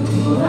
Ooh.